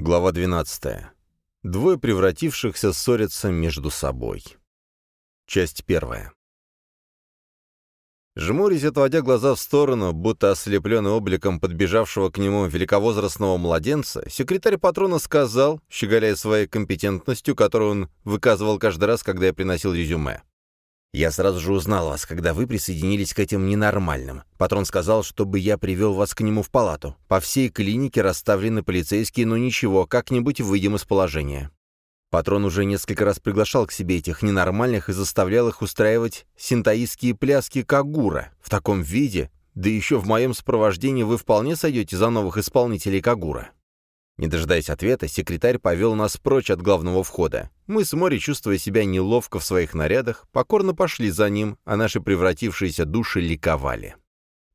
Глава 12. Двое превратившихся ссорятся между собой. Часть первая. Жмурясь, отводя глаза в сторону, будто ослепленный обликом подбежавшего к нему великовозрастного младенца, секретарь патрона сказал, щеголяя своей компетентностью, которую он выказывал каждый раз, когда я приносил резюме. «Я сразу же узнал вас, когда вы присоединились к этим ненормальным. Патрон сказал, чтобы я привел вас к нему в палату. По всей клинике расставлены полицейские, но ничего, как-нибудь выйдем из положения». Патрон уже несколько раз приглашал к себе этих ненормальных и заставлял их устраивать синтаистские пляски Кагура. В таком виде, да еще в моем сопровождении вы вполне сойдете за новых исполнителей Кагура. Не дожидаясь ответа, секретарь повел нас прочь от главного входа. Мы с Мори, чувствуя себя неловко в своих нарядах, покорно пошли за ним, а наши превратившиеся души ликовали.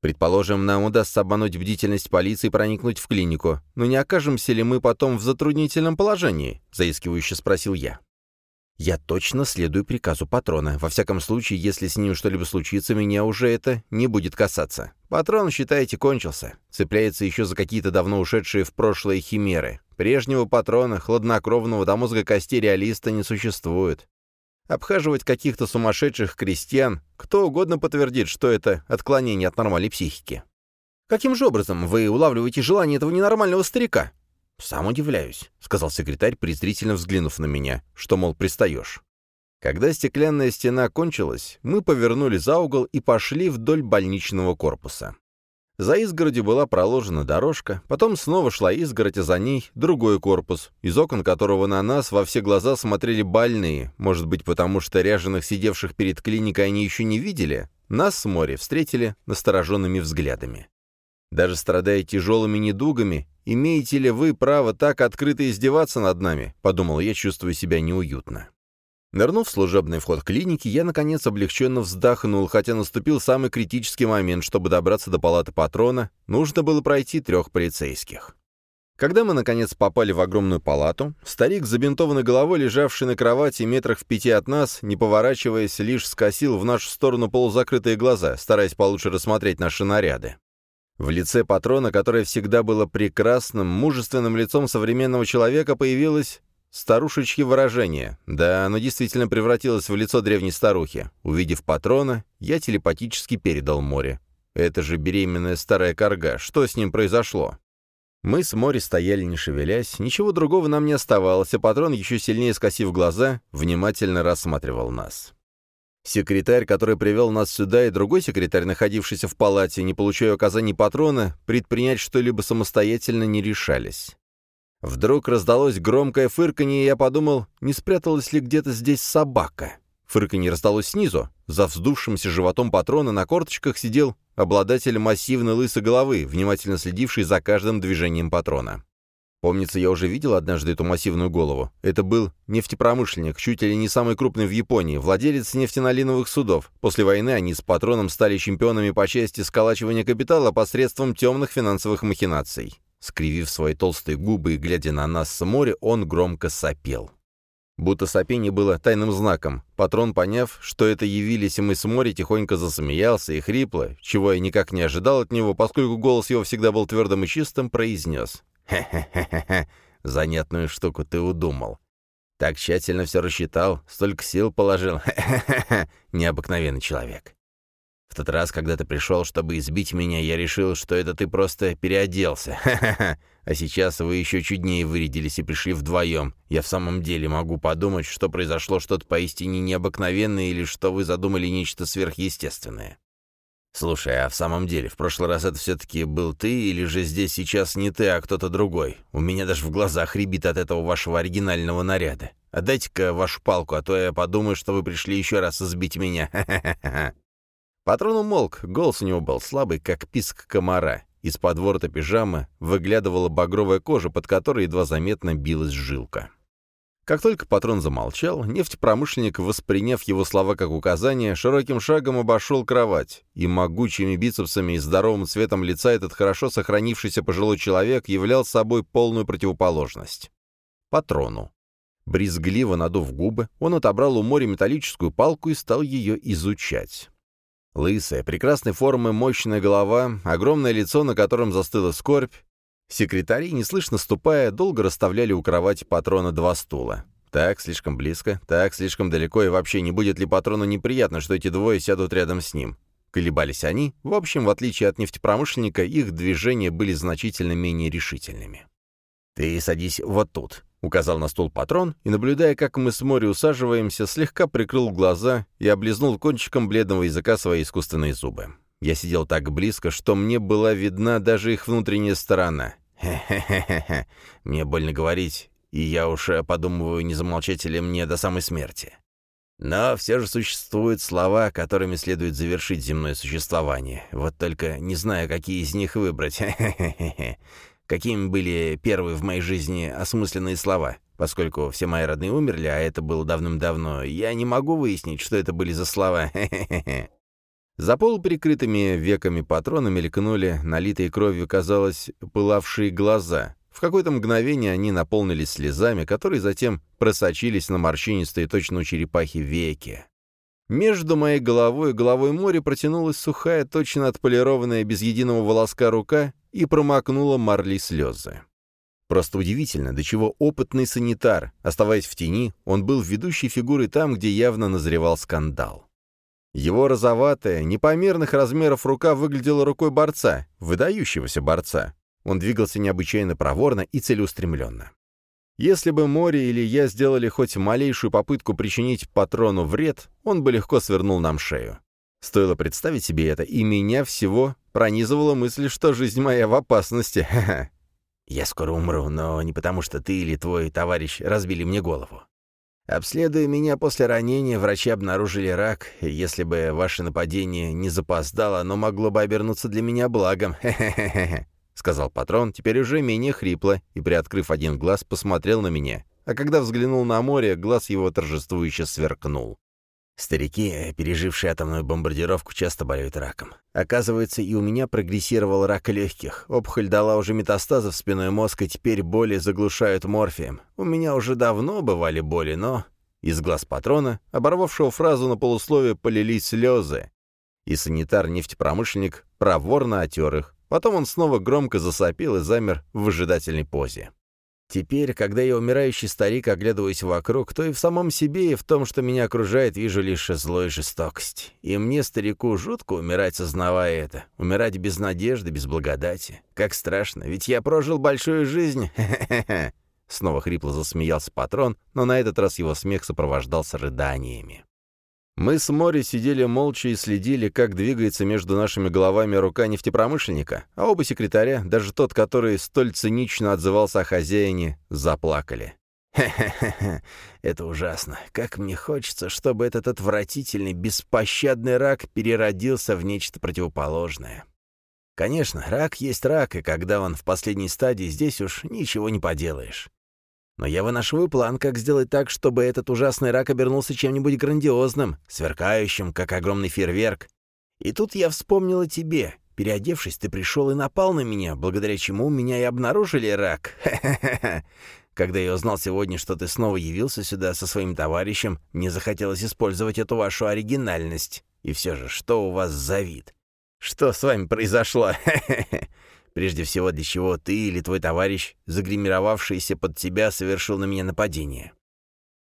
Предположим, нам удастся обмануть бдительность полиции и проникнуть в клинику, но не окажемся ли мы потом в затруднительном положении?» — заискивающе спросил я. «Я точно следую приказу патрона. Во всяком случае, если с ним что-либо случится, меня уже это не будет касаться. Патрон, считайте, кончился. Цепляется еще за какие-то давно ушедшие в прошлое химеры. Прежнего патрона, хладнокровного до мозга костей реалиста не существует. Обхаживать каких-то сумасшедших крестьян, кто угодно подтвердит, что это отклонение от нормальной психики. Каким же образом вы улавливаете желание этого ненормального старика? «Сам удивляюсь», — сказал секретарь, презрительно взглянув на меня, что, мол, пристаешь. Когда стеклянная стена кончилась, мы повернули за угол и пошли вдоль больничного корпуса. За изгородью была проложена дорожка, потом снова шла изгородь, а за ней другой корпус, из окон которого на нас во все глаза смотрели больные, может быть, потому что ряженых, сидевших перед клиникой, они еще не видели, нас с моря встретили настороженными взглядами. Даже страдая тяжелыми недугами, имеете ли вы право так открыто издеваться над нами?» — подумал я, чувствуя себя неуютно. Нырнув в служебный вход клиники, я, наконец, облегченно вздохнул, хотя наступил самый критический момент, чтобы добраться до палаты патрона, нужно было пройти трех полицейских. Когда мы, наконец, попали в огромную палату, старик, забинтованной головой, лежавший на кровати метрах в пяти от нас, не поворачиваясь, лишь скосил в нашу сторону полузакрытые глаза, стараясь получше рассмотреть наши наряды. В лице патрона, которое всегда было прекрасным, мужественным лицом современного человека, появилось старушечье выражение. Да, оно действительно превратилось в лицо древней старухи. Увидев патрона, я телепатически передал море. Это же беременная старая корга. Что с ним произошло? Мы с Мори стояли, не шевелясь, ничего другого нам не оставалось, а патрон, еще сильнее скосив глаза, внимательно рассматривал нас. Секретарь, который привел нас сюда, и другой секретарь, находившийся в палате, не получая указаний патрона, предпринять что-либо самостоятельно не решались. Вдруг раздалось громкое фырканье, и я подумал, не спряталась ли где-то здесь собака. Фырканье раздалось снизу. За вздувшимся животом патрона на корточках сидел обладатель массивной лысой головы, внимательно следивший за каждым движением патрона. Помнится, я уже видел однажды эту массивную голову. Это был нефтепромышленник, чуть ли не самый крупный в Японии, владелец нефтенолиновых судов. После войны они с патроном стали чемпионами по части сколачивания капитала посредством темных финансовых махинаций. Скривив свои толстые губы и глядя на нас с моря, он громко сопел. Будто сопение было тайным знаком. Патрон, поняв, что это явились мы с моря, тихонько засмеялся и хрипло, чего я никак не ожидал от него, поскольку голос его всегда был твердым и чистым, произнес. «Хе-хе-хе-хе, занятную штуку ты удумал. Так тщательно все рассчитал, столько сил положил. Хе-хе-хе, необыкновенный человек. В тот раз, когда ты пришел, чтобы избить меня, я решил, что это ты просто переоделся. А сейчас вы еще чуднее вырядились и пришли вдвоем. Я в самом деле могу подумать, что произошло что-то поистине необыкновенное или что вы задумали нечто сверхъестественное. «Слушай, а в самом деле, в прошлый раз это все-таки был ты, или же здесь сейчас не ты, а кто-то другой? У меня даже в глазах рябит от этого вашего оригинального наряда. Отдайте-ка вашу палку, а то я подумаю, что вы пришли еще раз избить меня. Ха-ха-ха!» Патрон умолк, голос у него был слабый, как писк комара. Из-под ворота пижамы выглядывала багровая кожа, под которой едва заметно билась жилка. Как только патрон замолчал, нефтепромышленник, восприняв его слова как указание, широким шагом обошел кровать, и могучими бицепсами и здоровым цветом лица этот хорошо сохранившийся пожилой человек являл собой полную противоположность. Патрону. Брезгливо надув губы, он отобрал у моря металлическую палку и стал ее изучать. Лысая, прекрасной формы мощная голова, огромное лицо, на котором застыла скорбь, Секретари, неслышно ступая, долго расставляли у кровати патрона два стула. Так, слишком близко, так, слишком далеко, и вообще, не будет ли патрону неприятно, что эти двое сядут рядом с ним? Колебались они. В общем, в отличие от нефтепромышленника, их движения были значительно менее решительными. «Ты садись вот тут», — указал на стул патрон, и, наблюдая, как мы с Мори усаживаемся, слегка прикрыл глаза и облизнул кончиком бледного языка свои искусственные зубы. Я сидел так близко, что мне была видна даже их внутренняя сторона. Хе-хе-хе-хе. Мне больно говорить, и я уж э, подумываю, не замолчать ли мне до самой смерти. Но все же существуют слова, которыми следует завершить земное существование. Вот только не знаю, какие из них выбрать. Какими были первые в моей жизни осмысленные слова? Поскольку все мои родные умерли, а это было давным-давно, я не могу выяснить, что это были за слова. За полуприкрытыми веками патрона мелькнули, налитые кровью, казалось, пылавшие глаза. В какое-то мгновение они наполнились слезами, которые затем просочились на морщинистые точно у черепахи веки. Между моей головой и головой моря протянулась сухая, точно отполированная, без единого волоска рука и промокнула марли слезы. Просто удивительно, до чего опытный санитар, оставаясь в тени, он был ведущей фигурой там, где явно назревал скандал. Его розоватая, непомерных размеров рука выглядела рукой борца, выдающегося борца. Он двигался необычайно проворно и целеустремленно. Если бы море или я сделали хоть малейшую попытку причинить патрону вред, он бы легко свернул нам шею. Стоило представить себе это, и меня всего пронизывала мысль, что жизнь моя в опасности. Я скоро умру, но не потому, что ты или твой товарищ разбили мне голову. Обследуя меня после ранения, врачи обнаружили рак, если бы ваше нападение не запоздало, оно могло бы обернуться для меня благом. Хе-хе-хе. — сказал патрон, теперь уже менее хрипло, и, приоткрыв один глаз, посмотрел на меня, а когда взглянул на море, глаз его торжествующе сверкнул. Старики, пережившие атомную бомбардировку, часто болеют раком. Оказывается, и у меня прогрессировал рак легких. Опухоль дала уже метастазы в спиной мозг, и теперь боли заглушают морфием. У меня уже давно бывали боли, но... Из глаз патрона, оборвавшего фразу на полусловие, полились слезы. И санитар-нефтепромышленник проворно отер их. Потом он снова громко засопил и замер в выжидательной позе. Теперь, когда я умирающий старик оглядываюсь вокруг, то и в самом себе, и в том, что меня окружает, вижу лишь зло и жестокость. И мне, старику, жутко умирать, сознавая это. Умирать без надежды, без благодати. Как страшно, ведь я прожил большую жизнь. Снова хрипло засмеялся патрон, но на этот раз его смех сопровождался рыданиями. Мы с Мори сидели молча и следили, как двигается между нашими головами рука нефтепромышленника, а оба секретаря, даже тот, который столь цинично отзывался о хозяине, заплакали. «Хе-хе-хе, это ужасно. Как мне хочется, чтобы этот отвратительный, беспощадный рак переродился в нечто противоположное. Конечно, рак есть рак, и когда он в последней стадии, здесь уж ничего не поделаешь. Но я вынашиваю план, как сделать так, чтобы этот ужасный рак обернулся чем-нибудь грандиозным, сверкающим, как огромный фейерверк. И тут я вспомнил о тебе. Переодевшись, ты пришел и напал на меня, благодаря чему меня и обнаружили рак. Ха-ха-ха. Когда я узнал сегодня, что ты снова явился сюда со своим товарищем, мне захотелось использовать эту вашу оригинальность. И все же, что у вас за вид? Что с вами произошло? Прежде всего, для чего ты или твой товарищ, загримировавшийся под тебя, совершил на меня нападение?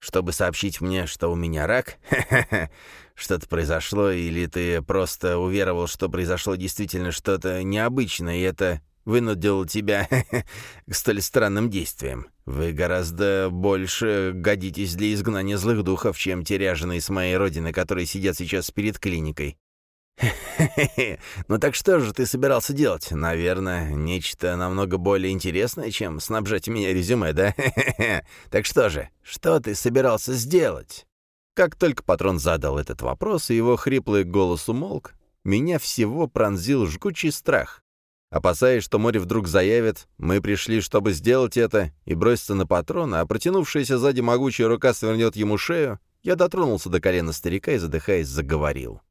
Чтобы сообщить мне, что у меня рак? Что-то произошло, или ты просто уверовал, что произошло действительно что-то необычное, и это вынудило тебя к столь странным действиям? Вы гораздо больше годитесь для изгнания злых духов, чем те ряженые с моей родины, которые сидят сейчас перед клиникой. «Хе-хе-хе, ну так что же ты собирался делать? Наверное, нечто намного более интересное, чем снабжать меня резюме, да? Так что же, что ты собирался сделать?» Как только патрон задал этот вопрос, и его хриплый голос умолк, меня всего пронзил жгучий страх. Опасаясь, что море вдруг заявит «Мы пришли, чтобы сделать это», и бросится на патрона, а протянувшаяся сзади могучая рука свернет ему шею, я дотронулся до колена старика и, задыхаясь, заговорил.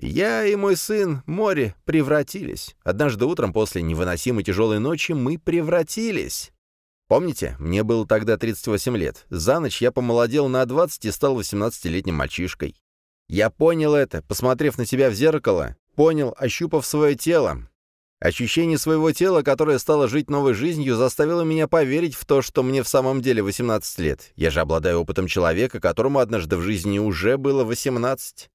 Я и мой сын, море, превратились. Однажды утром после невыносимой тяжелой ночи мы превратились. Помните, мне было тогда 38 лет. За ночь я помолодел на 20 и стал 18-летним мальчишкой. Я понял это, посмотрев на себя в зеркало, понял, ощупав свое тело. Ощущение своего тела, которое стало жить новой жизнью, заставило меня поверить в то, что мне в самом деле 18 лет. Я же обладаю опытом человека, которому однажды в жизни уже было 18.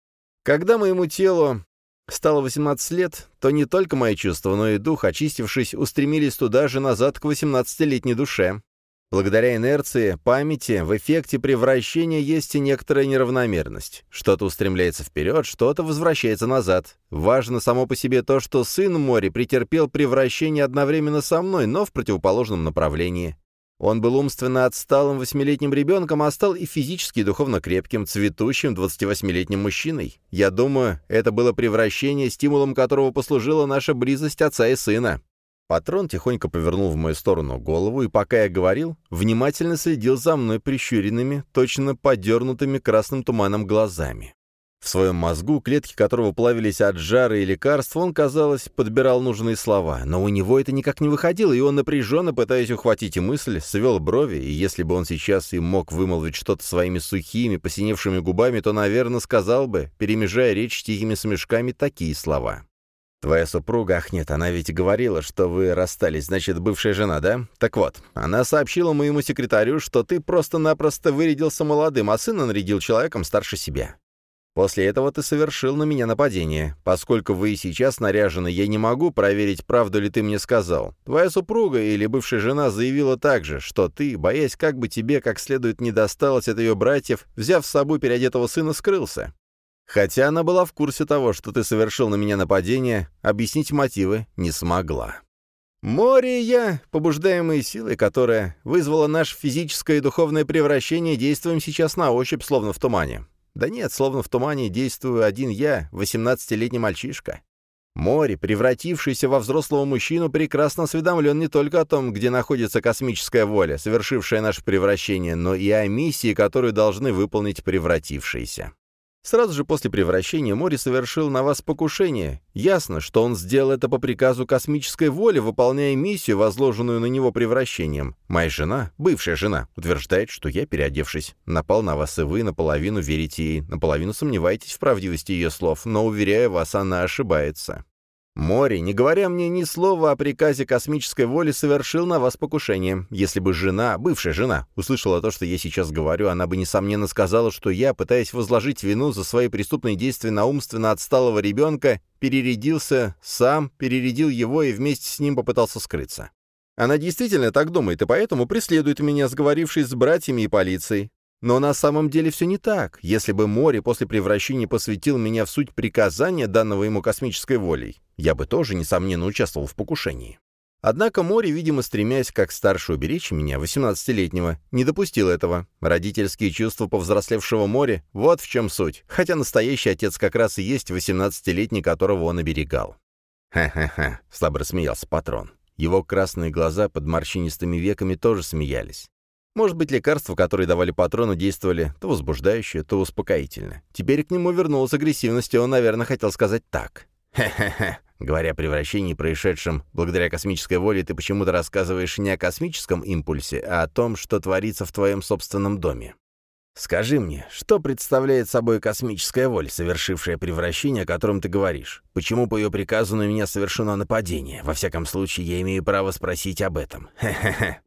Когда моему телу стало 18 лет, то не только мои чувства, но и дух, очистившись, устремились туда же назад к 18-летней душе. Благодаря инерции, памяти, в эффекте превращения есть и некоторая неравномерность. Что-то устремляется вперед, что-то возвращается назад. Важно само по себе то, что сын Мори претерпел превращение одновременно со мной, но в противоположном направлении. Он был умственно отсталым восьмилетним ребенком, а стал и физически и духовно крепким, цветущим 28-летним мужчиной. Я думаю, это было превращение, стимулом которого послужила наша близость отца и сына. Патрон тихонько повернул в мою сторону голову и, пока я говорил, внимательно следил за мной прищуренными, точно подернутыми красным туманом глазами. В своем мозгу, клетки которого плавились от жара и лекарств, он, казалось, подбирал нужные слова, но у него это никак не выходило, и он, напряженно пытаясь ухватить мысль, свел брови, и если бы он сейчас и мог вымолвить что-то своими сухими, посиневшими губами, то, наверное, сказал бы, перемежая речь тихими смешками, такие слова. Твоя супруга, ах нет, она ведь говорила, что вы расстались, значит, бывшая жена, да? Так вот, она сообщила моему секретарю, что ты просто-напросто вырядился молодым, а сына нарядил человеком старше себя. После этого ты совершил на меня нападение. Поскольку вы и сейчас наряжены, я не могу проверить, правду ли ты мне сказал. Твоя супруга или бывшая жена заявила также, что ты, боясь, как бы тебе как следует не досталось от ее братьев, взяв с собой переодетого сына, скрылся. Хотя она была в курсе того, что ты совершил на меня нападение, объяснить мотивы не смогла. Море и я, побуждаемые силой, которая вызвала наше физическое и духовное превращение, действуем сейчас на ощупь, словно в тумане. Да нет, словно в тумане действую один я, 18-летний мальчишка. Море, превратившийся во взрослого мужчину, прекрасно осведомлен не только о том, где находится космическая воля, совершившая наше превращение, но и о миссии, которую должны выполнить превратившиеся. Сразу же после превращения Мори совершил на вас покушение. Ясно, что он сделал это по приказу космической воли, выполняя миссию, возложенную на него превращением. Моя жена, бывшая жена, утверждает, что я, переодевшись, напал на вас, и вы наполовину верите ей, наполовину сомневаетесь в правдивости ее слов, но, уверяю вас, она ошибается. Море, не говоря мне ни слова о приказе космической воли, совершил на вас покушение. Если бы жена, бывшая жена, услышала то, что я сейчас говорю, она бы, несомненно, сказала, что я, пытаясь возложить вину за свои преступные действия на умственно отсталого ребенка, перерядился сам, перерядил его и вместе с ним попытался скрыться. Она действительно так думает, и поэтому преследует меня, сговорившись с братьями и полицией. Но на самом деле все не так. Если бы море после превращения посвятил меня в суть приказания, данного ему космической волей, я бы тоже, несомненно, участвовал в покушении. Однако море, видимо, стремясь как старше уберечь меня, 18-летнего, не допустил этого. Родительские чувства повзрослевшего моря — вот в чем суть, хотя настоящий отец как раз и есть 18-летний, которого он оберегал. «Ха-ха-ха», — слабо рассмеялся патрон. Его красные глаза под морщинистыми веками тоже смеялись. Может быть, лекарства, которые давали патрону, действовали то возбуждающе, то успокоительно. Теперь к нему вернулась агрессивность, и он, наверное, хотел сказать так. «Хе-хе-хе». Говоря о превращении, происшедшем благодаря космической воле, ты почему-то рассказываешь не о космическом импульсе, а о том, что творится в твоем собственном доме. Скажи мне, что представляет собой космическая воля, совершившая превращение, о котором ты говоришь? Почему по ее приказу на меня совершено нападение? Во всяком случае, я имею право спросить об этом. Хе-хе-хе.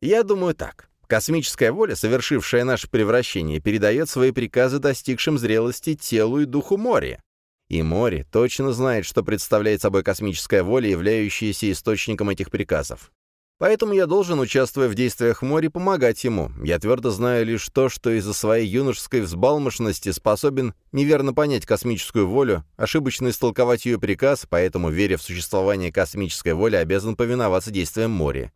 Я думаю так. Космическая воля, совершившая наше превращение, передает свои приказы достигшим зрелости телу и духу моря. И море точно знает, что представляет собой космическая воля, являющаяся источником этих приказов. Поэтому я должен, участвуя в действиях моря, помогать ему. Я твердо знаю лишь то, что из-за своей юношеской взбалмошности способен неверно понять космическую волю, ошибочно истолковать ее приказ, поэтому, веря в существование космической воли, обязан повиноваться действиям моря.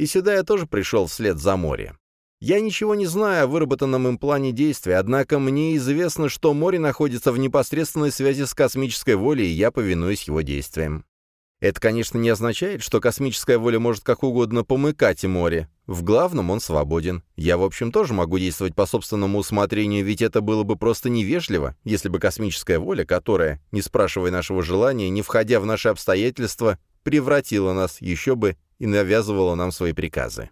И сюда я тоже пришел вслед за море. Я ничего не знаю о выработанном им плане действия, однако мне известно, что море находится в непосредственной связи с космической волей, и я повинуюсь его действиям. Это, конечно, не означает, что космическая воля может как угодно помыкать и море. В главном он свободен. Я, в общем, тоже могу действовать по собственному усмотрению, ведь это было бы просто невежливо, если бы космическая воля, которая, не спрашивая нашего желания, не входя в наши обстоятельства, превратила нас еще бы и навязывала нам свои приказы.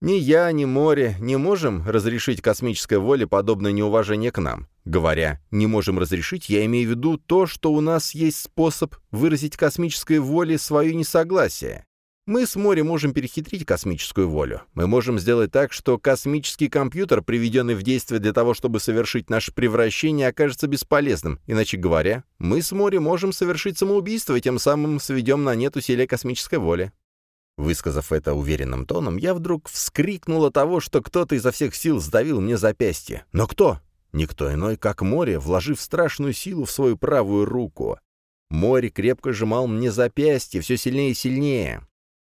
Ни я, ни море не можем разрешить космической воле подобное неуважение к нам. Говоря «не можем разрешить», я имею в виду то, что у нас есть способ выразить космической воле свое несогласие. Мы с моря можем перехитрить космическую волю. Мы можем сделать так, что космический компьютер, приведенный в действие для того, чтобы совершить наше превращение, окажется бесполезным. Иначе говоря, мы с моря можем совершить самоубийство и тем самым сведем на нет усилия космической воли. Высказав это уверенным тоном, я вдруг вскрикнул от того, что кто-то изо всех сил сдавил мне запястье. Но кто? Никто иной, как море, вложив страшную силу в свою правую руку. Море крепко сжимал мне запястье, все сильнее и сильнее.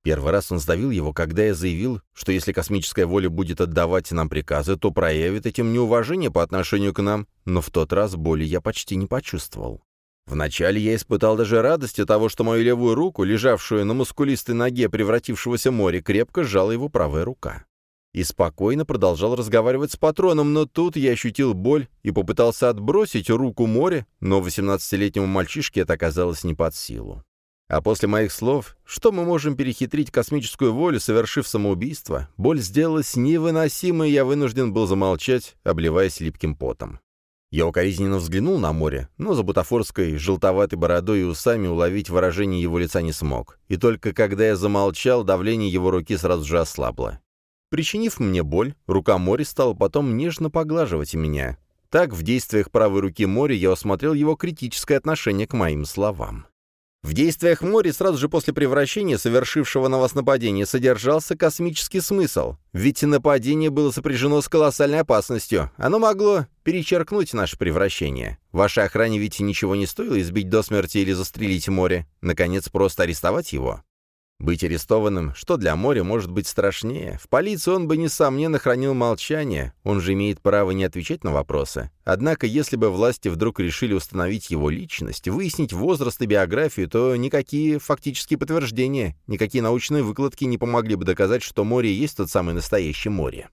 Первый раз он сдавил его, когда я заявил, что если космическая воля будет отдавать нам приказы, то проявит этим неуважение по отношению к нам, но в тот раз боли я почти не почувствовал. Вначале я испытал даже радость от того, что мою левую руку, лежавшую на мускулистой ноге превратившегося моря, крепко сжала его правая рука. И спокойно продолжал разговаривать с патроном, но тут я ощутил боль и попытался отбросить руку моря, но 18-летнему мальчишке это оказалось не под силу. А после моих слов, что мы можем перехитрить космическую волю, совершив самоубийство, боль сделалась невыносимой, и я вынужден был замолчать, обливаясь липким потом. Я укоризненно взглянул на море, но за бутафорской желтоватой бородой и усами уловить выражение его лица не смог. И только когда я замолчал, давление его руки сразу же ослабло. Причинив мне боль, рука моря стала потом нежно поглаживать меня. Так, в действиях правой руки моря я осмотрел его критическое отношение к моим словам. В действиях Мори сразу же после превращения, совершившего на вас нападение, содержался космический смысл. Ведь нападение было сопряжено с колоссальной опасностью. Оно могло перечеркнуть наше превращение. Вашей охране ведь ничего не стоило избить до смерти или застрелить море. Наконец, просто арестовать его. Быть арестованным, что для моря может быть страшнее. В полиции он бы, несомненно, хранил молчание, он же имеет право не отвечать на вопросы. Однако, если бы власти вдруг решили установить его личность, выяснить возраст и биографию, то никакие фактические подтверждения, никакие научные выкладки не помогли бы доказать, что море есть тот самый настоящий море.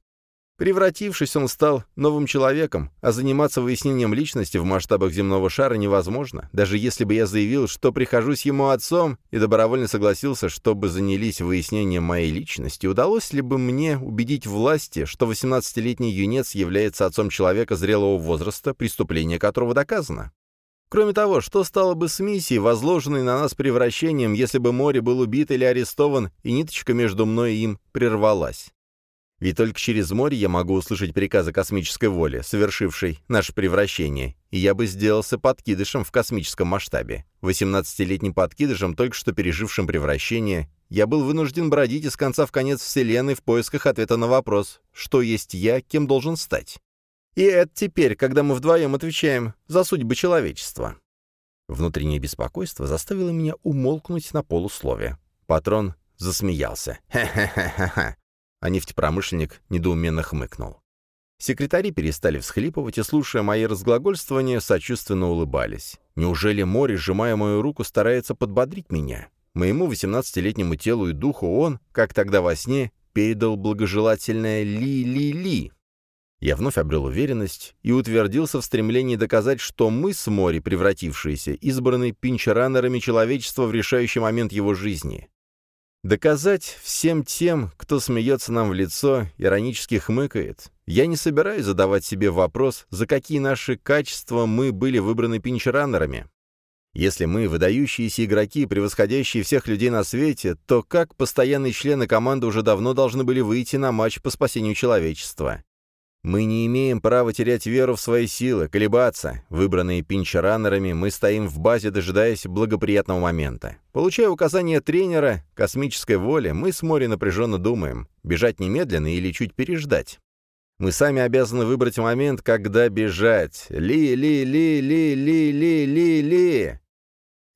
Превратившись, он стал новым человеком, а заниматься выяснением личности в масштабах земного шара невозможно, даже если бы я заявил, что прихожусь ему отцом и добровольно согласился, чтобы занялись выяснением моей личности, удалось ли бы мне убедить власти, что 18-летний юнец является отцом человека зрелого возраста, преступление которого доказано? Кроме того, что стало бы с миссией, возложенной на нас превращением, если бы море был убит или арестован, и ниточка между мной и им прервалась? Ведь только через море я могу услышать приказы космической воли, совершившей наше превращение, и я бы сделался подкидышем в космическом масштабе. 18-летним подкидышем, только что пережившим превращение, я был вынужден бродить из конца в конец Вселенной в поисках ответа на вопрос, что есть я, кем должен стать. И это теперь, когда мы вдвоем отвечаем за судьбы человечества. Внутреннее беспокойство заставило меня умолкнуть на полуслове. Патрон засмеялся. «Ха-ха-ха-ха! А нефтепромышленник недоуменно хмыкнул. Секретари перестали всхлипывать и, слушая мои разглагольствования, сочувственно улыбались. Неужели море, сжимая мою руку, старается подбодрить меня? Моему 18-летнему телу и духу он, как тогда во сне, передал благожелательное «ли-ли-ли». Я вновь обрел уверенность и утвердился в стремлении доказать, что мы с море, превратившиеся, избраны пинчеранерами человечества в решающий момент его жизни. Доказать всем тем, кто смеется нам в лицо, иронически хмыкает. Я не собираюсь задавать себе вопрос, за какие наши качества мы были выбраны пинчеранерами. Если мы выдающиеся игроки, превосходящие всех людей на свете, то как постоянные члены команды уже давно должны были выйти на матч по спасению человечества. Мы не имеем права терять веру в свои силы, колебаться. Выбранные пинчеранерами, мы стоим в базе, дожидаясь благоприятного момента. Получая указания тренера, космической воли, мы с моря напряженно думаем, бежать немедленно или чуть переждать. Мы сами обязаны выбрать момент, когда бежать. Ли-ли-ли-ли-ли-ли-ли-ли.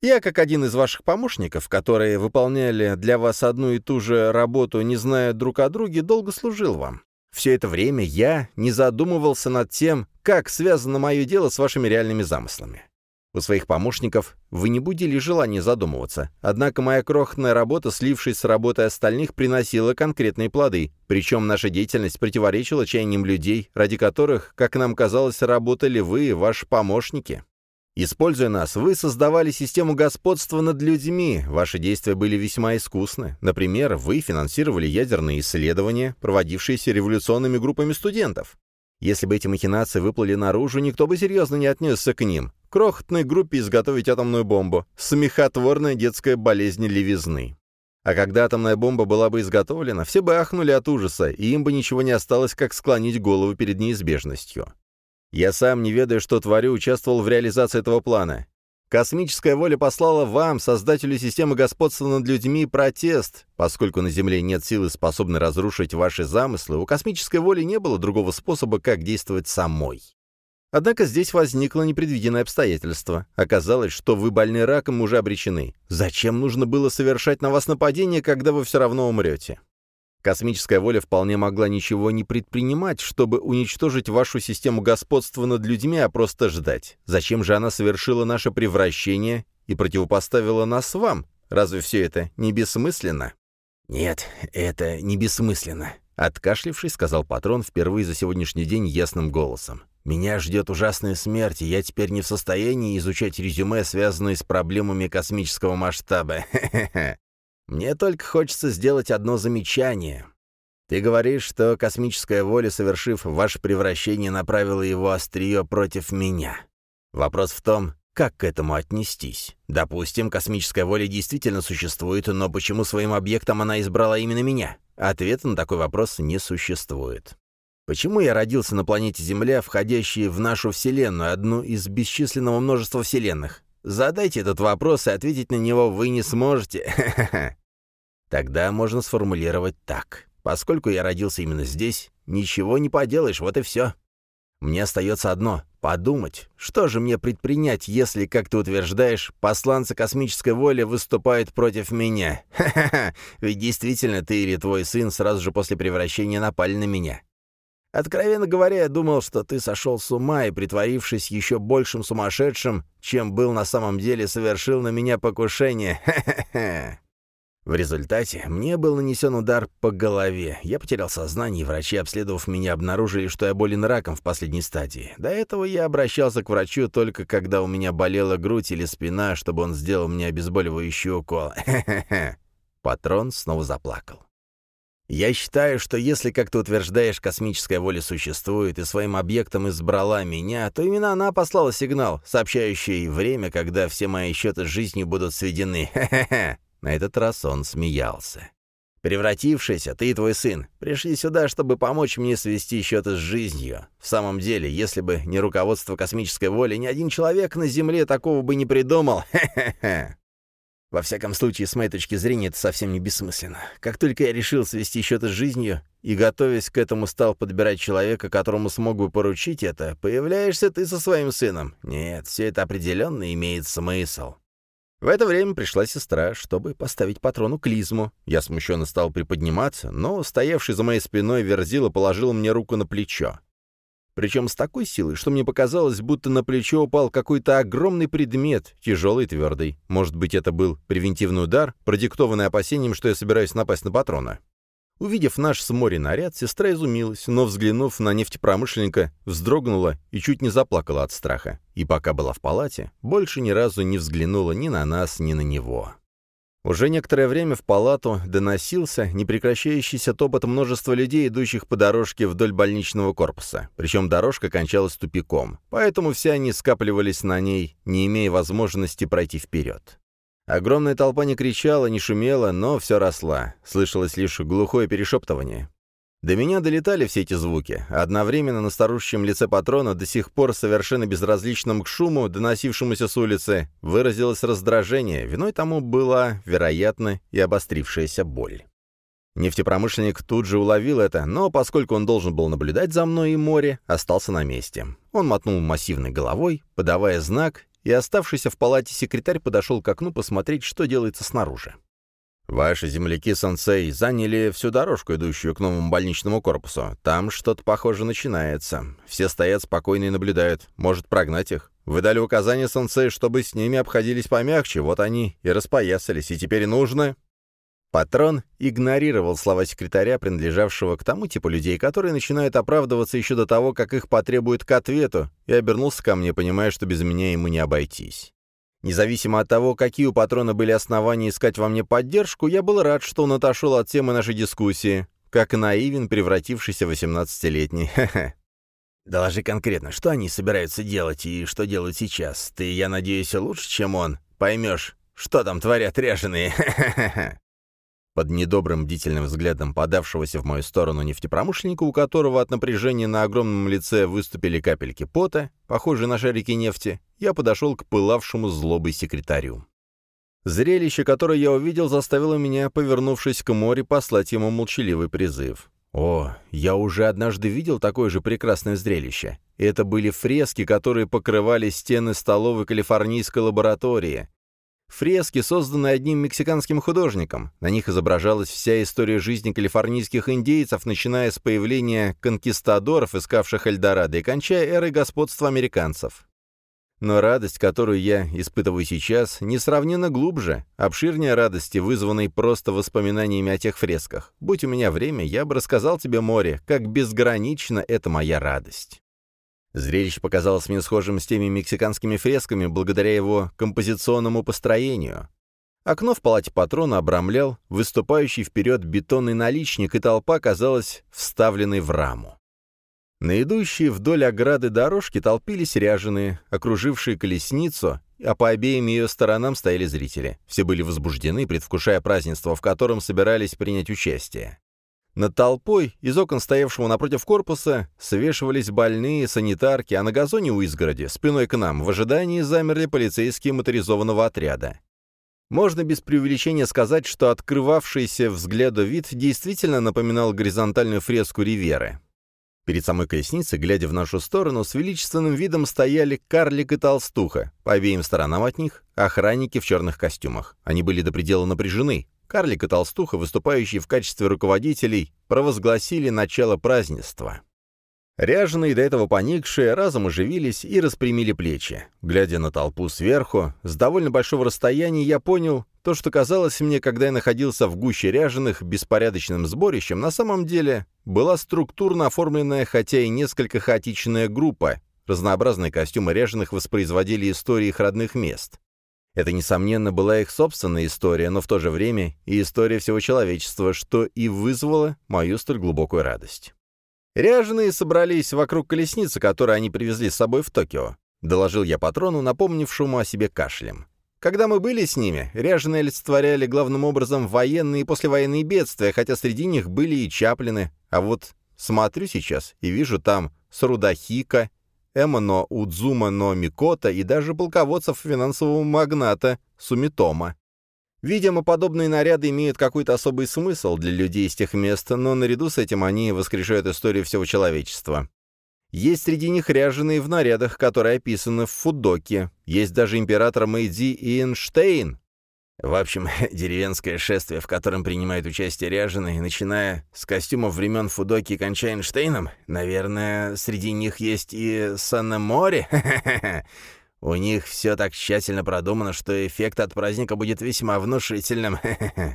Я, как один из ваших помощников, которые выполняли для вас одну и ту же работу, не зная друг о друге, долго служил вам. Все это время я не задумывался над тем, как связано мое дело с вашими реальными замыслами. У своих помощников вы не будили желания задумываться, однако моя крохотная работа, слившись с работой остальных, приносила конкретные плоды, причем наша деятельность противоречила чаяниям людей, ради которых, как нам казалось, работали вы и ваши помощники. Используя нас, вы создавали систему господства над людьми. Ваши действия были весьма искусны. Например, вы финансировали ядерные исследования, проводившиеся революционными группами студентов. Если бы эти махинации выплыли наружу, никто бы серьезно не отнесся к ним. Крохотной группе изготовить атомную бомбу. Смехотворная детская болезнь левизны. А когда атомная бомба была бы изготовлена, все бы ахнули от ужаса, и им бы ничего не осталось, как склонить голову перед неизбежностью. Я сам, не ведая, что творю, участвовал в реализации этого плана. Космическая воля послала вам, создателю системы господства над людьми, протест. Поскольку на Земле нет силы, способной разрушить ваши замыслы, у космической воли не было другого способа, как действовать самой. Однако здесь возникло непредвиденное обстоятельство. Оказалось, что вы больны раком и уже обречены. Зачем нужно было совершать на вас нападение, когда вы все равно умрете? Космическая воля вполне могла ничего не предпринимать, чтобы уничтожить вашу систему господства над людьми, а просто ждать. Зачем же она совершила наше превращение и противопоставила нас вам? Разве все это не бессмысленно? Нет, это не бессмысленно, откашлившись, сказал патрон впервые за сегодняшний день ясным голосом. Меня ждет ужасная смерть, и я теперь не в состоянии изучать резюме, связанные с проблемами космического масштаба. Мне только хочется сделать одно замечание. Ты говоришь, что космическая воля, совершив ваше превращение, направила его острие против меня. Вопрос в том, как к этому отнестись? Допустим, космическая воля действительно существует, но почему своим объектом она избрала именно меня? Ответа на такой вопрос не существует. Почему я родился на планете Земля, входящей в нашу Вселенную, одну из бесчисленного множества Вселенных? Задайте этот вопрос, и ответить на него вы не сможете. Тогда можно сформулировать так. Поскольку я родился именно здесь, ничего не поделаешь, вот и все. Мне остается одно — подумать, что же мне предпринять, если, как ты утверждаешь, посланцы космической воли выступают против меня. Ха-ха-ха, ведь действительно ты или твой сын сразу же после превращения напали на меня. Откровенно говоря, я думал, что ты сошел с ума и, притворившись еще большим сумасшедшим, чем был на самом деле, совершил на меня покушение. Ха-ха-ха. В результате мне был нанесен удар по голове. Я потерял сознание, и врачи, обследовав меня, обнаружили, что я болен раком в последней стадии. До этого я обращался к врачу только когда у меня болела грудь или спина, чтобы он сделал мне обезболивающий укол. Патрон снова заплакал. Я считаю, что если, как ты утверждаешь, космическая воля существует и своим объектом избрала меня, то именно она послала сигнал, сообщающий время, когда все мои счеты с жизнью будут сведены. Хе-хе-хе. На этот раз он смеялся. «Превратившийся, ты и твой сын, пришли сюда, чтобы помочь мне свести счеты с жизнью. В самом деле, если бы не руководство космической воли, ни один человек на Земле такого бы не придумал. Хе-хе-хе!» Во всяком случае, с моей точки зрения, это совсем не бессмысленно. Как только я решил свести счеты с жизнью и, готовясь к этому, стал подбирать человека, которому смог бы поручить это, появляешься ты со своим сыном. Нет, все это определенно имеет смысл. В это время пришла сестра, чтобы поставить патрону клизму. Я смущенно стал приподниматься, но стоявший за моей спиной Верзила положил мне руку на плечо. Причем с такой силой, что мне показалось, будто на плечо упал какой-то огромный предмет, тяжелый и твердый. Может быть, это был превентивный удар, продиктованный опасением, что я собираюсь напасть на патрона. Увидев наш с моря наряд, сестра изумилась, но, взглянув на нефтепромышленника, вздрогнула и чуть не заплакала от страха. И пока была в палате, больше ни разу не взглянула ни на нас, ни на него. Уже некоторое время в палату доносился непрекращающийся топот множества людей, идущих по дорожке вдоль больничного корпуса. Причем дорожка кончалась тупиком, поэтому все они скапливались на ней, не имея возможности пройти вперед. Огромная толпа не кричала, не шумела, но все росла. Слышалось лишь глухое перешептывание. До меня долетали все эти звуки. Одновременно на старущем лице патрона, до сих пор совершенно безразличном к шуму, доносившемуся с улицы, выразилось раздражение. Виной тому была, вероятно, и обострившаяся боль. Нефтепромышленник тут же уловил это, но поскольку он должен был наблюдать за мной и море, остался на месте. Он мотнул массивной головой, подавая знак, и оставшийся в палате секретарь подошел к окну посмотреть, что делается снаружи. «Ваши земляки-сенсей заняли всю дорожку, идущую к новому больничному корпусу. Там что-то похоже начинается. Все стоят спокойно и наблюдают. Может прогнать их? Вы дали указание сенсей, чтобы с ними обходились помягче, вот они и распоясались, и теперь нужно...» Патрон игнорировал слова секретаря, принадлежавшего к тому типу людей, которые начинают оправдываться еще до того, как их потребуют к ответу, и обернулся ко мне, понимая, что без меня ему не обойтись. Независимо от того, какие у патрона были основания искать во мне поддержку, я был рад, что он отошел от темы нашей дискуссии, как наивен, превратившийся в 18-летний. «Доложи конкретно, что они собираются делать и что делают сейчас. Ты, я надеюсь, лучше, чем он. Поймешь, что там творят ряженые. Под недобрым бдительным взглядом подавшегося в мою сторону нефтепромышленника, у которого от напряжения на огромном лице выступили капельки пота, похожие на шарики нефти, я подошел к пылавшему злобой секретарю. Зрелище, которое я увидел, заставило меня, повернувшись к морю, послать ему молчаливый призыв. О, я уже однажды видел такое же прекрасное зрелище. Это были фрески, которые покрывали стены столовой калифорнийской лаборатории, Фрески, созданные одним мексиканским художником. На них изображалась вся история жизни калифорнийских индейцев, начиная с появления конкистадоров, искавших Эльдорадо, и кончая эрой господства американцев. Но радость, которую я испытываю сейчас, несравненно глубже, обширнее радости, вызванной просто воспоминаниями о тех фресках. Будь у меня время, я бы рассказал тебе, море, как безгранична эта моя радость. Зрелище показалось мне схожим с теми мексиканскими фресками благодаря его композиционному построению. Окно в палате патрона обрамлял выступающий вперед бетонный наличник, и толпа казалась вставленной в раму. На идущие вдоль ограды дорожки толпились ряженые, окружившие колесницу, а по обеим ее сторонам стояли зрители. Все были возбуждены, предвкушая празднество, в котором собирались принять участие. Над толпой из окон, стоявшего напротив корпуса, свешивались больные, санитарки, а на газоне у изгороди, спиной к нам, в ожидании замерли полицейские моторизованного отряда. Можно без преувеличения сказать, что открывавшийся взгляду вид действительно напоминал горизонтальную фреску Риверы. Перед самой колесницей, глядя в нашу сторону, с величественным видом стояли карлик и толстуха. По обеим сторонам от них — охранники в черных костюмах. Они были до предела напряжены. Карлик и толстуха, выступающие в качестве руководителей, провозгласили начало празднества. Ряженые, до этого поникшие, разом оживились и распрямили плечи. Глядя на толпу сверху, с довольно большого расстояния я понял, то, что казалось мне, когда я находился в гуще ряженых беспорядочным сборищем, на самом деле была структурно оформленная, хотя и несколько хаотичная группа. Разнообразные костюмы ряженых воспроизводили истории их родных мест. Это, несомненно, была их собственная история, но в то же время и история всего человечества, что и вызвало мою столь глубокую радость. Ряженые собрались вокруг колесницы, которую они привезли с собой в Токио. Доложил я патрону, напомнившему о себе кашлем. Когда мы были с ними, ряженые олицетворяли главным образом военные и послевоенные бедствия, хотя среди них были и Чаплины. А вот смотрю сейчас и вижу там Сарудахика Эмоно Удзума но Микота и даже полководцев финансового магната Сумитома. Видимо, подобные наряды имеют какой-то особый смысл для людей из тех мест, но наряду с этим они воскрешают историю всего человечества. Есть среди них ряженые в нарядах, которые описаны в Фудоке. Есть даже император Мэйдзи Эйнштейн, в общем, деревенское шествие, в котором принимают участие ряженые, начиная с костюмов времен Фудоки и кончая Эйнштейном, наверное, среди них есть и Саннемори. У них все так тщательно продумано, что эффект от праздника будет весьма внушительным.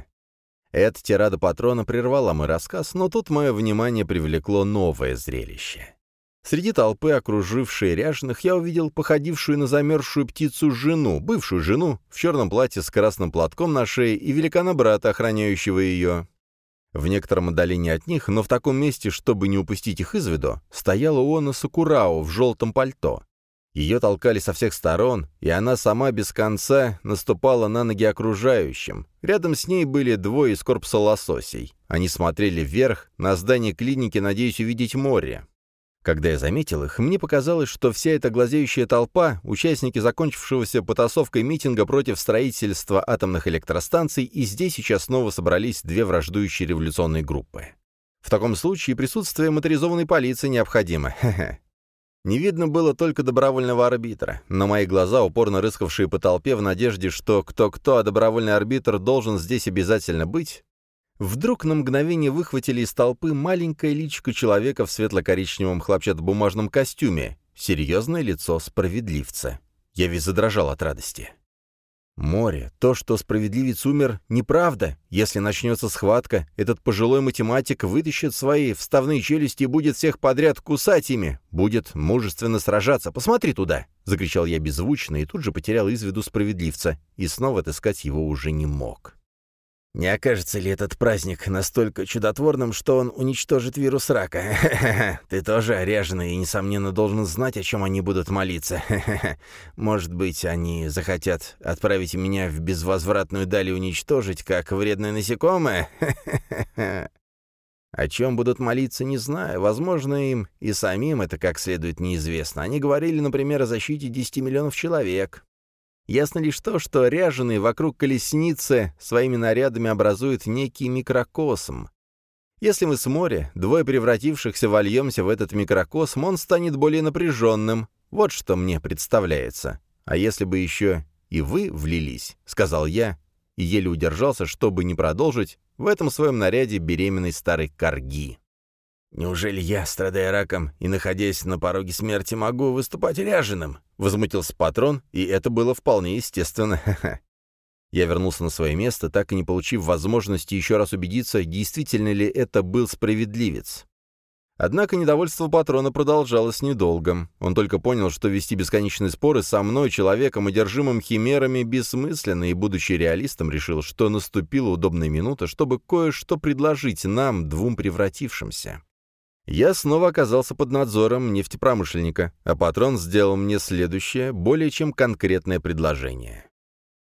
Эта тирада патрона прервала мой рассказ, но тут мое внимание привлекло новое зрелище. Среди толпы, окружившей ряженых, я увидел походившую на замерзшую птицу жену, бывшую жену, в черном платье с красным платком на шее и великана-брата, охраняющего ее. В некотором отдалении от них, но в таком месте, чтобы не упустить их из виду, стояла Оона Сакурао в желтом пальто. Ее толкали со всех сторон, и она сама без конца наступала на ноги окружающим. Рядом с ней были двое из корпуса лососей. Они смотрели вверх, на здание клиники, надеясь увидеть море. Когда я заметил их, мне показалось, что вся эта глазеющая толпа — участники закончившегося потасовкой митинга против строительства атомных электростанций, и здесь сейчас снова собрались две враждующие революционные группы. В таком случае присутствие моторизованной полиции необходимо. Не видно было только добровольного арбитра, но мои глаза, упорно рыскавшие по толпе в надежде, что кто-кто, а добровольный арбитр должен здесь обязательно быть, Вдруг на мгновение выхватили из толпы маленькое личико человека в светло-коричневом хлопчатобумажном костюме, серьезное лицо справедливца. Я весь задрожал от радости. Море, то, что справедливец умер, неправда. Если начнется схватка, этот пожилой математик вытащит свои вставные челюсти и будет всех подряд кусать ими. Будет мужественно сражаться. Посмотри туда!» — закричал я беззвучно и тут же потерял из виду справедливца, и снова отыскать его уже не мог. Не окажется ли этот праздник настолько чудотворным, что он уничтожит вирус рака? Ты тоже ряженый и, несомненно, должен знать, о чем они будут молиться. Может быть, они захотят отправить меня в безвозвратную даль уничтожить, как вредное насекомое? О чем будут молиться, не знаю. Возможно, им и самим это как следует неизвестно. Они говорили, например, о защите 10 миллионов человек. Ясно лишь то, что ряженые вокруг колесницы своими нарядами образуют некий микрокосм. Если мы с моря, двое превратившихся, вольемся в этот микрокосм, он станет более напряженным. Вот что мне представляется. А если бы еще и вы влились, — сказал я, и еле удержался, чтобы не продолжить, в этом своем наряде беременной старой корги. «Неужели я, страдая раком и находясь на пороге смерти, могу выступать ряженым?» — возмутился патрон, и это было вполне естественно. Я вернулся на свое место, так и не получив возможности еще раз убедиться, действительно ли это был справедливец. Однако недовольство патрона продолжалось недолго. Он только понял, что вести бесконечные споры со мной, человеком, одержимым химерами, бессмысленно, и, будучи реалистом, решил, что наступила удобная минута, чтобы кое-что предложить нам, двум превратившимся. Я снова оказался под надзором нефтепромышленника, а патрон сделал мне следующее, более чем конкретное предложение.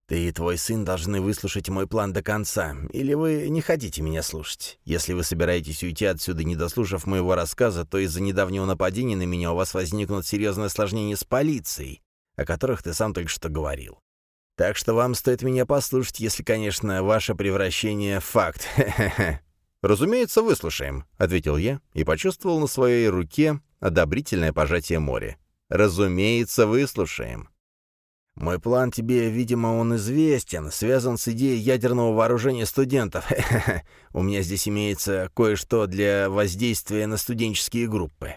«Ты и твой сын должны выслушать мой план до конца, или вы не хотите меня слушать? Если вы собираетесь уйти отсюда, не дослушав моего рассказа, то из-за недавнего нападения на меня у вас возникнут серьезные осложнения с полицией, о которых ты сам только что говорил. Так что вам стоит меня послушать, если, конечно, ваше превращение — факт. «Разумеется, выслушаем», — ответил я и почувствовал на своей руке одобрительное пожатие моря. «Разумеется, выслушаем». «Мой план тебе, видимо, он известен, связан с идеей ядерного вооружения студентов. У меня здесь имеется кое-что для воздействия на студенческие группы».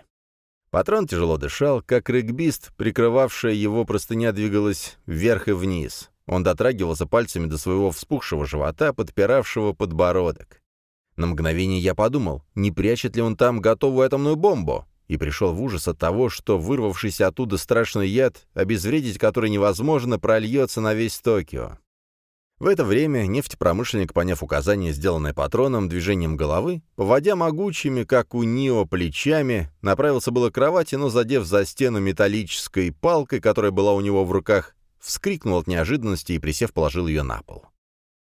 Патрон тяжело дышал, как регбист, прикрывавшая его простыня двигалась вверх и вниз. Он дотрагивался пальцами до своего вспухшего живота, подпиравшего подбородок. На мгновение я подумал, не прячет ли он там готовую атомную бомбу, и пришел в ужас от того, что вырвавшийся оттуда страшный яд, обезвредить который невозможно, прольется на весь Токио. В это время нефтепромышленник, поняв указание, сделанное патроном, движением головы, поводя могучими, как у Нио, плечами, направился было к кровати, но, задев за стену металлической палкой, которая была у него в руках, вскрикнул от неожиданности и, присев, положил ее на пол.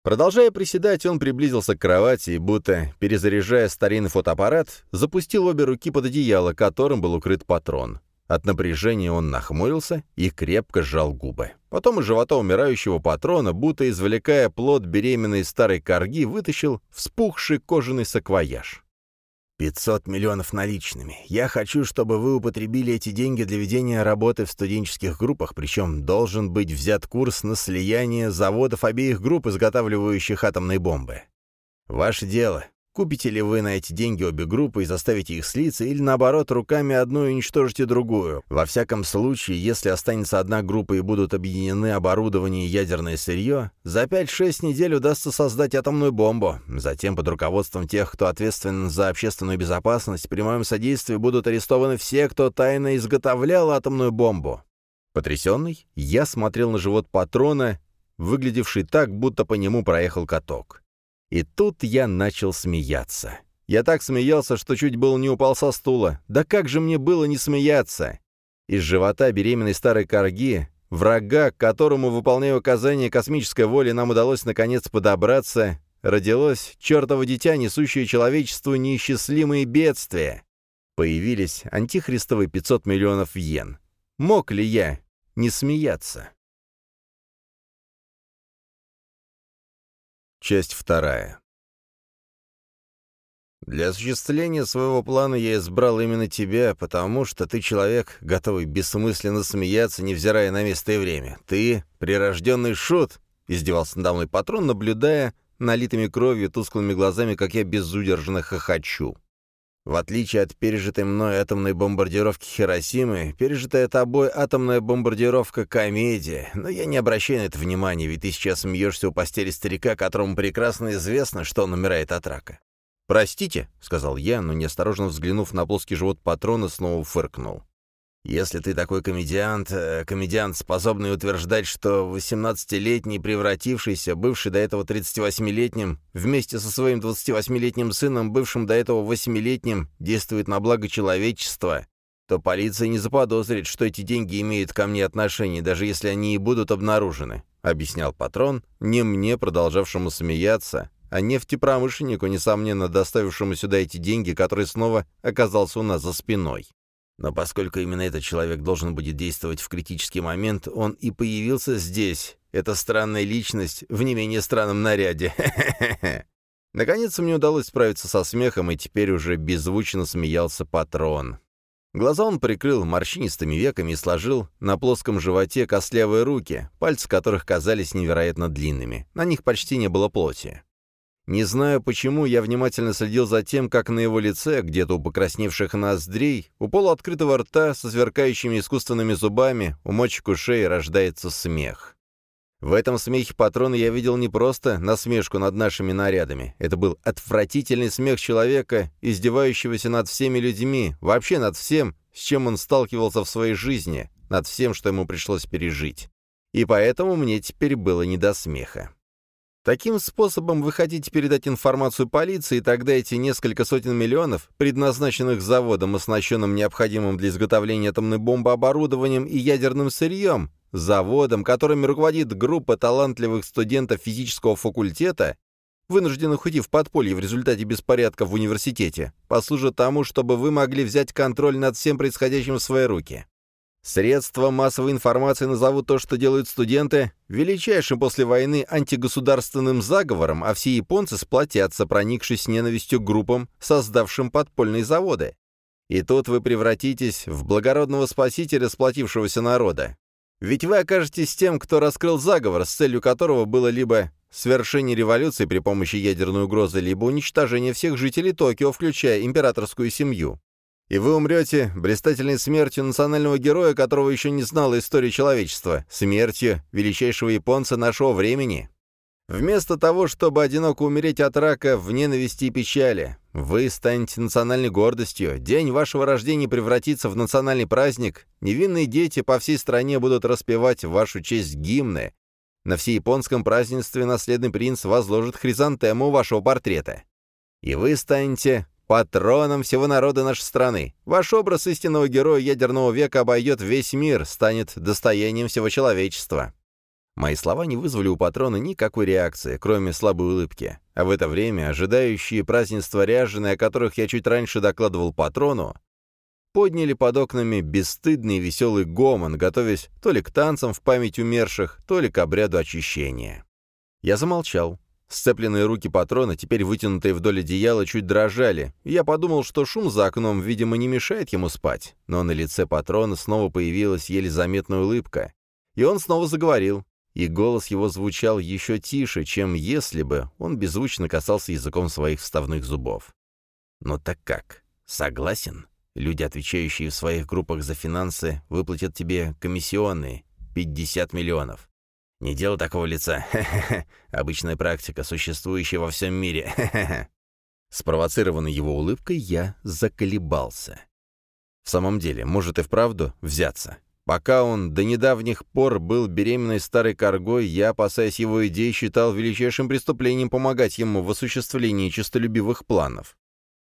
Продолжая приседать, он приблизился к кровати и, будто перезаряжая старинный фотоаппарат, запустил обе руки под одеяло, которым был укрыт патрон. От напряжения он нахмурился и крепко сжал губы. Потом из живота умирающего патрона, будто извлекая плод беременной старой корги, вытащил вспухший кожаный саквояж. «Пятьсот миллионов наличными. Я хочу, чтобы вы употребили эти деньги для ведения работы в студенческих группах, причем должен быть взят курс на слияние заводов обеих групп, изготавливающих атомные бомбы. Ваше дело. Купите ли вы на эти деньги обе группы и заставите их слиться, или наоборот, руками одну уничтожите другую? Во всяком случае, если останется одна группа и будут объединены оборудование и ядерное сырье, за 5-6 недель удастся создать атомную бомбу. Затем под руководством тех, кто ответственен за общественную безопасность, при моем содействии будут арестованы все, кто тайно изготовлял атомную бомбу. Потрясенный, я смотрел на живот патрона, выглядевший так, будто по нему проехал каток. И тут я начал смеяться. Я так смеялся, что чуть было не упал со стула. Да как же мне было не смеяться? Из живота беременной старой корги, врага, к которому, выполняя указания космической воли, нам удалось наконец подобраться, родилось чертово дитя, несущее человечеству неисчислимые бедствия. Появились антихристовые 500 миллионов йен. Мог ли я не смеяться? Часть вторая. Для осуществления своего плана я избрал именно тебя, потому что ты человек, готовый бессмысленно смеяться, невзирая на место и время. Ты — прирожденный шут, — издевался надо мной патрон, наблюдая налитыми кровью тусклыми глазами, как я безудержно хохочу. В отличие от пережитой мной атомной бомбардировки Хиросимы, пережитая тобой атомная бомбардировка — комедия. Но я не обращаю на это внимания, ведь ты сейчас смеешься у постели старика, которому прекрасно известно, что он умирает от рака. «Простите», — сказал я, но неосторожно взглянув на плоский живот патрона, снова фыркнул. Если ты такой комедиант, э, комедиант, способный утверждать, что 18-летний превратившийся, бывший до этого 38-летним, вместе со своим 28-летним сыном, бывшим до этого 8-летним, действует на благо человечества, то полиция не заподозрит, что эти деньги имеют ко мне отношение, даже если они и будут обнаружены», — объяснял патрон, не мне, продолжавшему смеяться, а нефтепромышленнику, несомненно, доставившему сюда эти деньги, который снова оказался у нас за спиной. Но поскольку именно этот человек должен будет действовать в критический момент, он и появился здесь. Эта странная личность в не менее странном наряде. Наконец мне удалось справиться со смехом, и теперь уже беззвучно смеялся патрон. Глаза он прикрыл морщинистыми веками и сложил на плоском животе костлявые руки, пальцы которых казались невероятно длинными. На них почти не было плоти. Не знаю почему, я внимательно следил за тем, как на его лице, где-то у покрасневших ноздрей, у полуоткрытого рта со сверкающими искусственными зубами, у мочек ушей рождается смех. В этом смехе патрона я видел не просто насмешку над нашими нарядами. Это был отвратительный смех человека, издевающегося над всеми людьми, вообще над всем, с чем он сталкивался в своей жизни, над всем, что ему пришлось пережить. И поэтому мне теперь было не до смеха. Таким способом вы хотите передать информацию полиции, и тогда эти несколько сотен миллионов, предназначенных заводом, оснащенным необходимым для изготовления атомной бомбы оборудованием и ядерным сырьем, заводом, которыми руководит группа талантливых студентов физического факультета, вынужденных уйти в подполье в результате беспорядков в университете, послужит тому, чтобы вы могли взять контроль над всем происходящим в свои руки. Средства массовой информации назовут то, что делают студенты, величайшим после войны антигосударственным заговором, а все японцы сплотятся, проникшись ненавистью к группам, создавшим подпольные заводы. И тут вы превратитесь в благородного спасителя сплотившегося народа. Ведь вы окажетесь тем, кто раскрыл заговор, с целью которого было либо свершение революции при помощи ядерной угрозы, либо уничтожение всех жителей Токио, включая императорскую семью и вы умрете блистательной смертью национального героя, которого еще не знала история человечества, смертью величайшего японца нашего времени. Вместо того, чтобы одиноко умереть от рака в ненависти и печали, вы станете национальной гордостью, день вашего рождения превратится в национальный праздник, невинные дети по всей стране будут распевать в вашу честь гимны, на всеяпонском празднестве наследный принц возложит хризантему вашего портрета. И вы станете патроном всего народа нашей страны. Ваш образ истинного героя ядерного века обойдет весь мир, станет достоянием всего человечества». Мои слова не вызвали у патрона никакой реакции, кроме слабой улыбки. А в это время ожидающие празднества ряженые, о которых я чуть раньше докладывал патрону, подняли под окнами бесстыдный веселый гомон, готовясь то ли к танцам в память умерших, то ли к обряду очищения. Я замолчал. Сцепленные руки патрона, теперь вытянутые вдоль одеяла, чуть дрожали, я подумал, что шум за окном, видимо, не мешает ему спать. Но на лице патрона снова появилась еле заметная улыбка. И он снова заговорил, и голос его звучал еще тише, чем если бы он беззвучно касался языком своих вставных зубов. «Ну так как? Согласен? Люди, отвечающие в своих группах за финансы, выплатят тебе комиссионные, 50 миллионов. Не делай такого лица. Хе-хе-хе. Обычная практика, существующая во всем мире. Хе-хе-хе. Спровоцированный его улыбкой, я заколебался. В самом деле, может и вправду взяться. Пока он до недавних пор был беременной старой коргой, я, опасаясь его идей, считал величайшим преступлением помогать ему в осуществлении честолюбивых планов.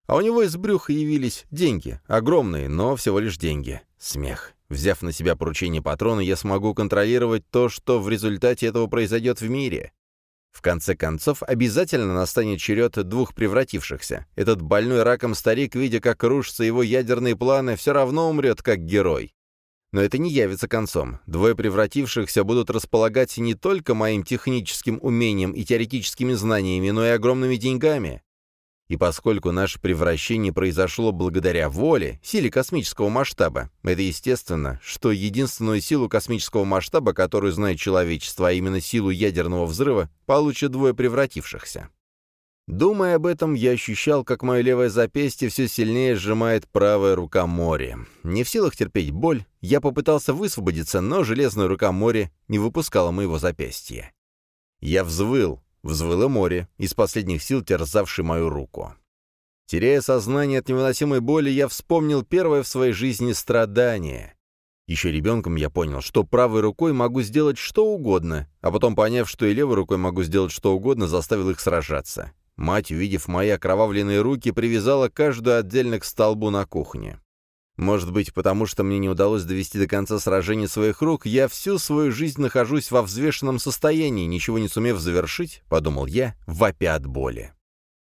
А у него из брюха явились деньги, огромные, но всего лишь деньги. Смех. Взяв на себя поручение патрона, я смогу контролировать то, что в результате этого произойдет в мире. В конце концов, обязательно настанет черед двух превратившихся. Этот больной раком старик, видя, как рушатся его ядерные планы, все равно умрет как герой. Но это не явится концом. Двое превратившихся будут располагать не только моим техническим умением и теоретическими знаниями, но и огромными деньгами. И поскольку наше превращение произошло благодаря воле, силе космического масштаба, это естественно, что единственную силу космического масштаба, которую знает человечество, а именно силу ядерного взрыва, получат двое превратившихся. Думая об этом, я ощущал, как мое левое запястье все сильнее сжимает правая рука Мори. Не в силах терпеть боль, я попытался высвободиться, но железная рука Мори не выпускала моего запястья. Я взвыл, взвыл и море, из последних сил терзавший мою руку. Теряя сознание от невыносимой боли, я вспомнил первое в своей жизни страдание. Еще ребенком я понял, что правой рукой могу сделать что угодно, а потом, поняв, что и левой рукой могу сделать что угодно, заставил их сражаться. Мать, увидев мои окровавленные руки, привязала каждую отдельно к столбу на кухне. Может быть, потому что мне не удалось довести до конца сражения своих рук, я всю свою жизнь нахожусь во взвешенном состоянии, ничего не сумев завершить, — подумал я, вопя от боли.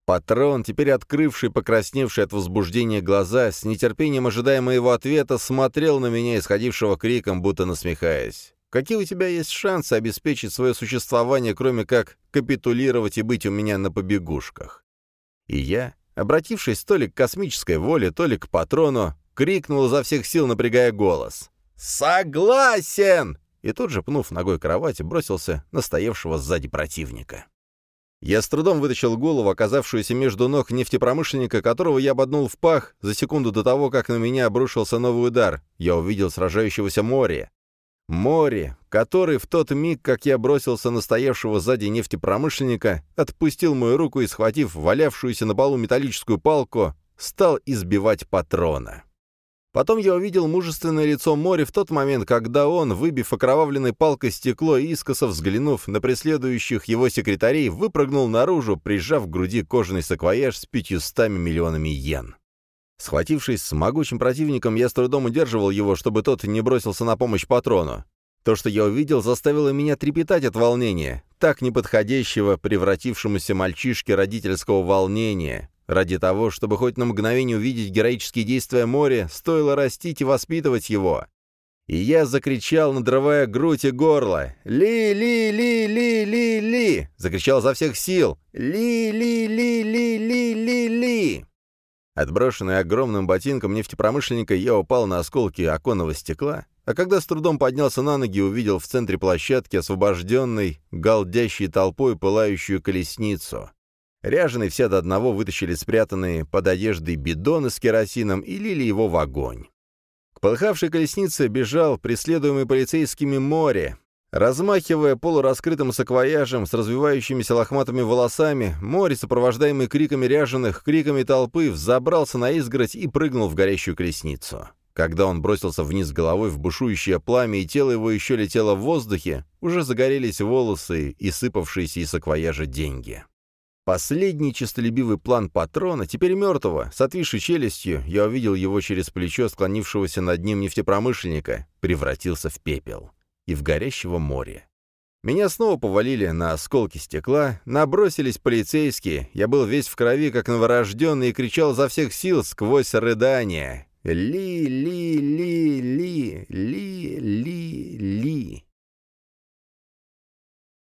Патрон, теперь открывший, покрасневший от возбуждения глаза, с нетерпением ожидая моего ответа, смотрел на меня, исходившего криком, будто насмехаясь. Какие у тебя есть шансы обеспечить свое существование, кроме как капитулировать и быть у меня на побегушках? И я, обратившись то ли к космической воле, то ли к патрону, крикнул изо всех сил, напрягая голос. «Согласен!» И тут же, пнув ногой кровати, бросился на стоявшего сзади противника. Я с трудом вытащил голову, оказавшуюся между ног нефтепромышленника, которого я ободнул в пах за секунду до того, как на меня обрушился новый удар. Я увидел сражающегося море. Море, который в тот миг, как я бросился на стоявшего сзади нефтепромышленника, отпустил мою руку и, схватив валявшуюся на полу металлическую палку, стал избивать патрона. Потом я увидел мужественное лицо Мори в тот момент, когда он, выбив окровавленной палкой стекло и искоса взглянув на преследующих его секретарей, выпрыгнул наружу, прижав к груди кожаный саквояж с пятьюстами миллионами йен. Схватившись с могучим противником, я с трудом удерживал его, чтобы тот не бросился на помощь патрону. То, что я увидел, заставило меня трепетать от волнения, так неподходящего превратившемуся мальчишке родительского волнения. Ради того, чтобы хоть на мгновение увидеть героические действия моря, стоило растить и воспитывать его. И я закричал, надрывая грудь и горло. «Ли-ли-ли-ли-ли-ли!» Закричал за всех сил. «Ли-ли-ли-ли-ли-ли-ли!» Отброшенный огромным ботинком нефтепромышленника, я упал на осколки оконного стекла, а когда с трудом поднялся на ноги, увидел в центре площадки освобожденной, галдящей толпой пылающую колесницу. Ряженые все до одного вытащили спрятанные под одеждой бидоны с керосином и лили его в огонь. К полыхавшей колеснице бежал преследуемый полицейскими море, Размахивая полураскрытым саквояжем с развивающимися лохматыми волосами, море, сопровождаемый криками ряженых, криками толпы, взобрался на изгородь и прыгнул в горящую колесницу. Когда он бросился вниз головой в бушующее пламя, и тело его еще летело в воздухе, уже загорелись волосы и сыпавшиеся из саквояжа деньги. Последний честолюбивый план патрона, теперь мертвого, с отвисшей челюстью, я увидел его через плечо склонившегося над ним нефтепромышленника, превратился в пепел и в горящего море. Меня снова повалили на осколки стекла, набросились полицейские, я был весь в крови, как новорожденный, и кричал за всех сил сквозь рыдания. «Ли-ли-ли-ли-ли-ли-ли!»